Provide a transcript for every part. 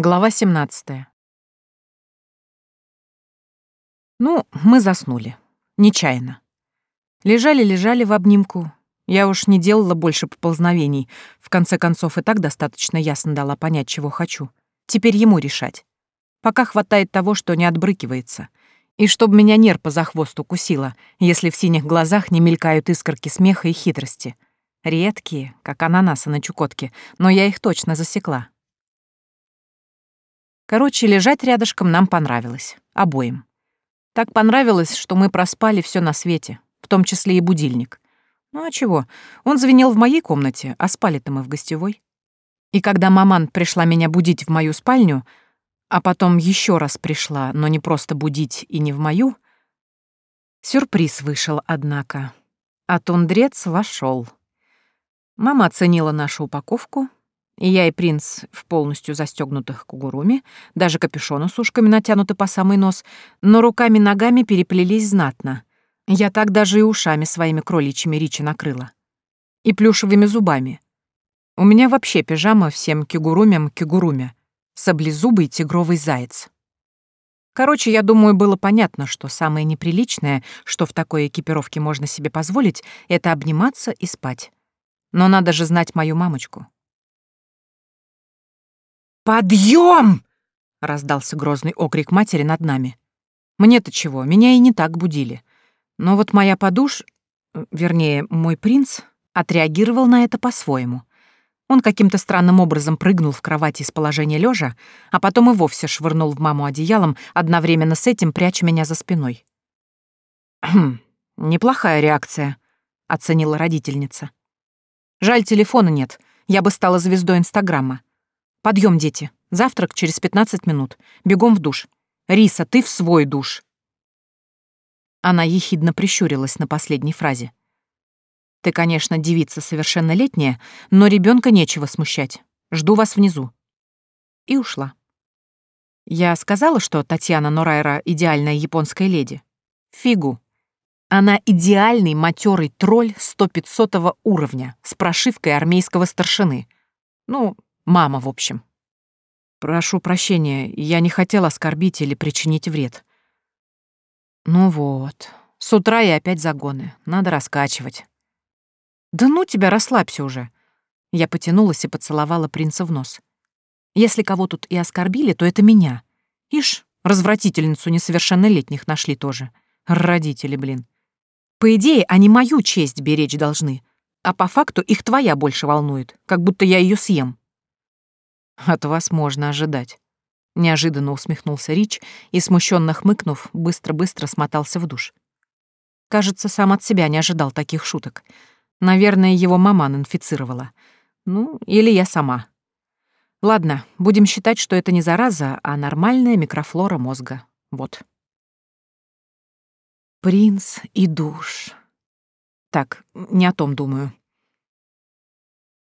Глава 17. Ну, мы заснули. Нечаянно. Лежали-лежали в обнимку. Я уж не делала больше поползновений. В конце концов, и так достаточно ясно дала понять, чего хочу. Теперь ему решать. Пока хватает того, что не отбрыкивается. И чтоб меня нерпа за хвост укусила, если в синих глазах не мелькают искорки смеха и хитрости. Редкие, как ананасы на Чукотке, но я их точно засекла. Короче, лежать рядышком нам понравилось. Обоим. Так понравилось, что мы проспали все на свете, в том числе и будильник. Ну а чего? Он звенел в моей комнате, а спали-то мы в гостевой. И когда маман пришла меня будить в мою спальню, а потом еще раз пришла, но не просто будить и не в мою, сюрприз вышел, однако. А тундрец вошел. Мама оценила нашу упаковку, я и принц в полностью застегнутых кугуруми, даже капюшоны с ушками натянуты по самый нос, но руками и ногами переплелись знатно. Я так даже и ушами своими кроличьими Ричи накрыла. И плюшевыми зубами. У меня вообще пижама всем кигурумям кигуруме. Саблезубый тигровый заяц. Короче, я думаю, было понятно, что самое неприличное, что в такой экипировке можно себе позволить, это обниматься и спать. Но надо же знать мою мамочку. «Подъем!» — раздался грозный окрик матери над нами. «Мне-то чего, меня и не так будили. Но вот моя подуш, э, вернее, мой принц, отреагировал на это по-своему. Он каким-то странным образом прыгнул в кровати из положения лежа, а потом и вовсе швырнул в маму одеялом, одновременно с этим пряча меня за спиной. «Хм, неплохая реакция», — оценила родительница. «Жаль, телефона нет. Я бы стала звездой Инстаграма. Подъем, дети. Завтрак через 15 минут. Бегом в душ. Риса, ты в свой душ. Она ехидно прищурилась на последней фразе. Ты, конечно, девица совершеннолетняя, но ребенка нечего смущать. Жду вас внизу. И ушла. Я сказала, что Татьяна Норайра — идеальная японская леди. Фигу. Она идеальный матерый тролль 100-500 уровня с прошивкой армейского старшины. Ну, Мама, в общем. Прошу прощения, я не хотела оскорбить или причинить вред. Ну вот, с утра и опять загоны, надо раскачивать. Да ну тебя, расслабься уже. Я потянулась и поцеловала принца в нос. Если кого тут и оскорбили, то это меня. Ишь, развратительницу несовершеннолетних нашли тоже. Родители, блин. По идее, они мою честь беречь должны, а по факту их твоя больше волнует, как будто я ее съем. От вас можно ожидать. Неожиданно усмехнулся Рич и, смущенно хмыкнув, быстро-быстро смотался в душ. Кажется, сам от себя не ожидал таких шуток. Наверное, его маман инфицировала. Ну, или я сама. Ладно, будем считать, что это не зараза, а нормальная микрофлора мозга. Вот. Принц и душ. Так, не о том думаю.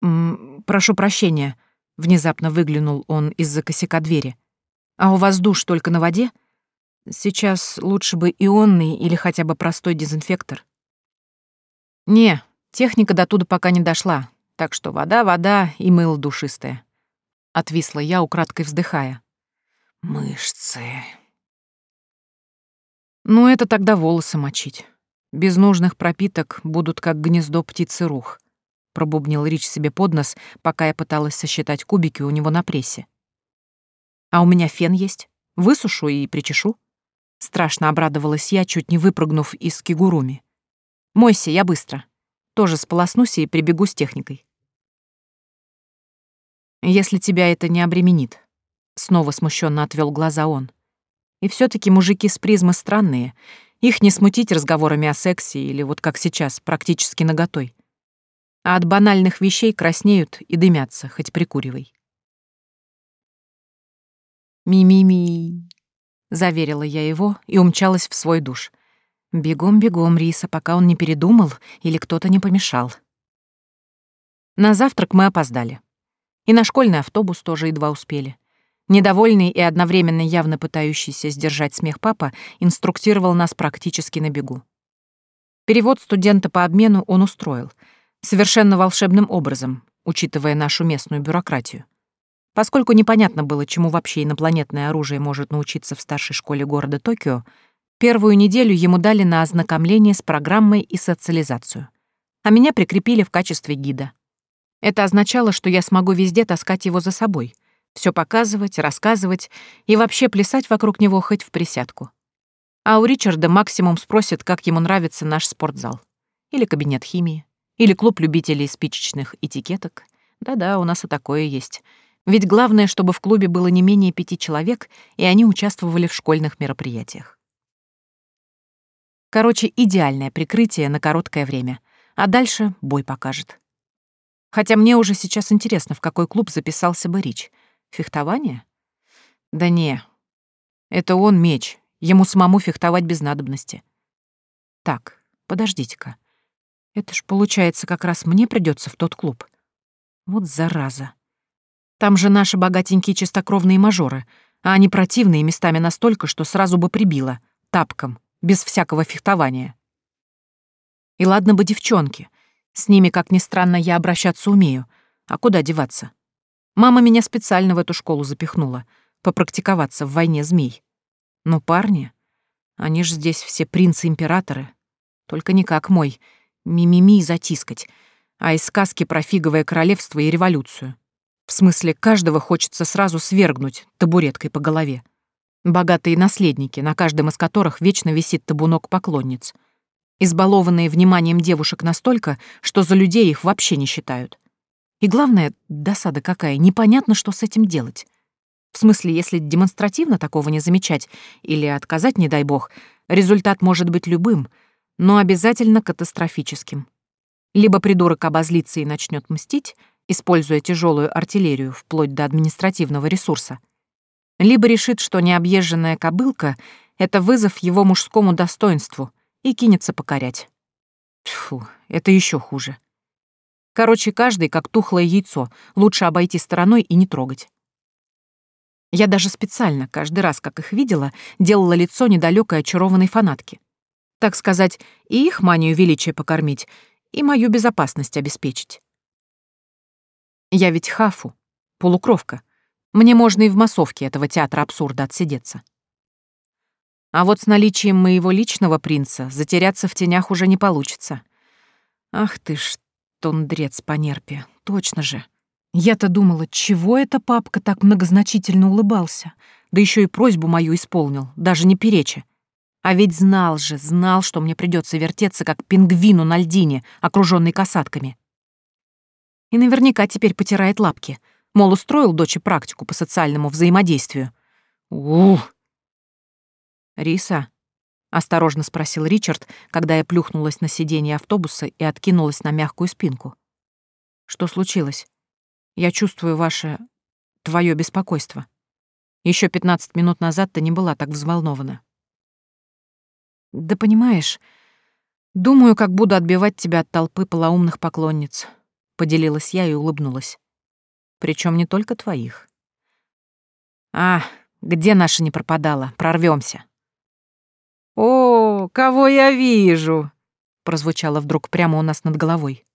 М -м, прошу прощения. — внезапно выглянул он из-за косяка двери. «А у вас душ только на воде? Сейчас лучше бы ионный или хотя бы простой дезинфектор». «Не, техника до туда пока не дошла, так что вода, вода и мыло душистое». Отвисла я, украдкой вздыхая. «Мышцы...» «Ну, это тогда волосы мочить. Без нужных пропиток будут как гнездо птицы рух пробубнил Рич себе под нос, пока я пыталась сосчитать кубики у него на прессе. «А у меня фен есть. Высушу и причешу». Страшно обрадовалась я, чуть не выпрыгнув из кигуруми. «Мойся, я быстро. Тоже сполоснусь и прибегу с техникой». «Если тебя это не обременит», — снова смущенно отвел глаза он. «И все таки мужики с призмы странные. Их не смутить разговорами о сексе или вот как сейчас, практически наготой а от банальных вещей краснеют и дымятся, хоть прикуривай. «Ми-ми-ми», — заверила я его и умчалась в свой душ. Бегом-бегом, Риса, пока он не передумал или кто-то не помешал. На завтрак мы опоздали. И на школьный автобус тоже едва успели. Недовольный и одновременно явно пытающийся сдержать смех папа инструктировал нас практически на бегу. Перевод студента по обмену он устроил — совершенно волшебным образом, учитывая нашу местную бюрократию. Поскольку непонятно было, чему вообще инопланетное оружие может научиться в старшей школе города Токио, первую неделю ему дали на ознакомление с программой и социализацию. А меня прикрепили в качестве гида. Это означало, что я смогу везде таскать его за собой, все показывать, рассказывать и вообще плясать вокруг него хоть в присядку. А у Ричарда максимум спросит, как ему нравится наш спортзал или кабинет химии. Или клуб любителей спичечных этикеток. Да-да, у нас и такое есть. Ведь главное, чтобы в клубе было не менее пяти человек, и они участвовали в школьных мероприятиях. Короче, идеальное прикрытие на короткое время. А дальше бой покажет. Хотя мне уже сейчас интересно, в какой клуб записался бы Рич. Фехтование? Да не. Это он меч. Ему самому фехтовать без надобности. Так, подождите-ка. Это ж получается, как раз мне придется в тот клуб. Вот зараза. Там же наши богатенькие чистокровные мажоры, а они противные местами настолько, что сразу бы прибило, тапком, без всякого фехтования. И ладно бы девчонки. С ними, как ни странно, я обращаться умею. А куда деваться? Мама меня специально в эту школу запихнула, попрактиковаться в войне змей. Но парни, они же здесь все принцы-императоры. Только не как мой — мимими затискать, а из сказки про фиговое королевство и революцию. В смысле, каждого хочется сразу свергнуть табуреткой по голове. Богатые наследники, на каждом из которых вечно висит табунок поклонниц. Избалованные вниманием девушек настолько, что за людей их вообще не считают. И главное, досада какая, непонятно, что с этим делать. В смысле, если демонстративно такого не замечать или отказать, не дай бог, результат может быть любым — но обязательно катастрофическим. Либо придурок обозлится и начнет мстить, используя тяжелую артиллерию вплоть до административного ресурса, либо решит, что необъезженная кобылка — это вызов его мужскому достоинству и кинется покорять. Фу, это еще хуже. Короче, каждый, как тухлое яйцо, лучше обойти стороной и не трогать. Я даже специально, каждый раз, как их видела, делала лицо недалекой очарованной фанатки так сказать, и их манию величия покормить, и мою безопасность обеспечить. Я ведь хафу, полукровка. Мне можно и в массовке этого театра абсурда отсидеться. А вот с наличием моего личного принца затеряться в тенях уже не получится. Ах ты ж, тундрец по нерпе, точно же. Я-то думала, чего это папка так многозначительно улыбался, да еще и просьбу мою исполнил, даже не переча. А ведь знал же, знал, что мне придется вертеться, как пингвину на льдине, окруженный касатками. И наверняка теперь потирает лапки. Мол, устроил дочь практику по социальному взаимодействию. Ух! «Риса?» — осторожно спросил Ричард, когда я плюхнулась на сиденье автобуса и откинулась на мягкую спинку. «Что случилось? Я чувствую ваше... твое беспокойство. Еще 15 минут назад ты не была так взволнована». Да понимаешь, думаю, как буду отбивать тебя от толпы полоумных поклонниц. Поделилась я и улыбнулась. Причем не только твоих. А, где наша не пропадала? Прорвемся. О, кого я вижу! прозвучало вдруг прямо у нас над головой.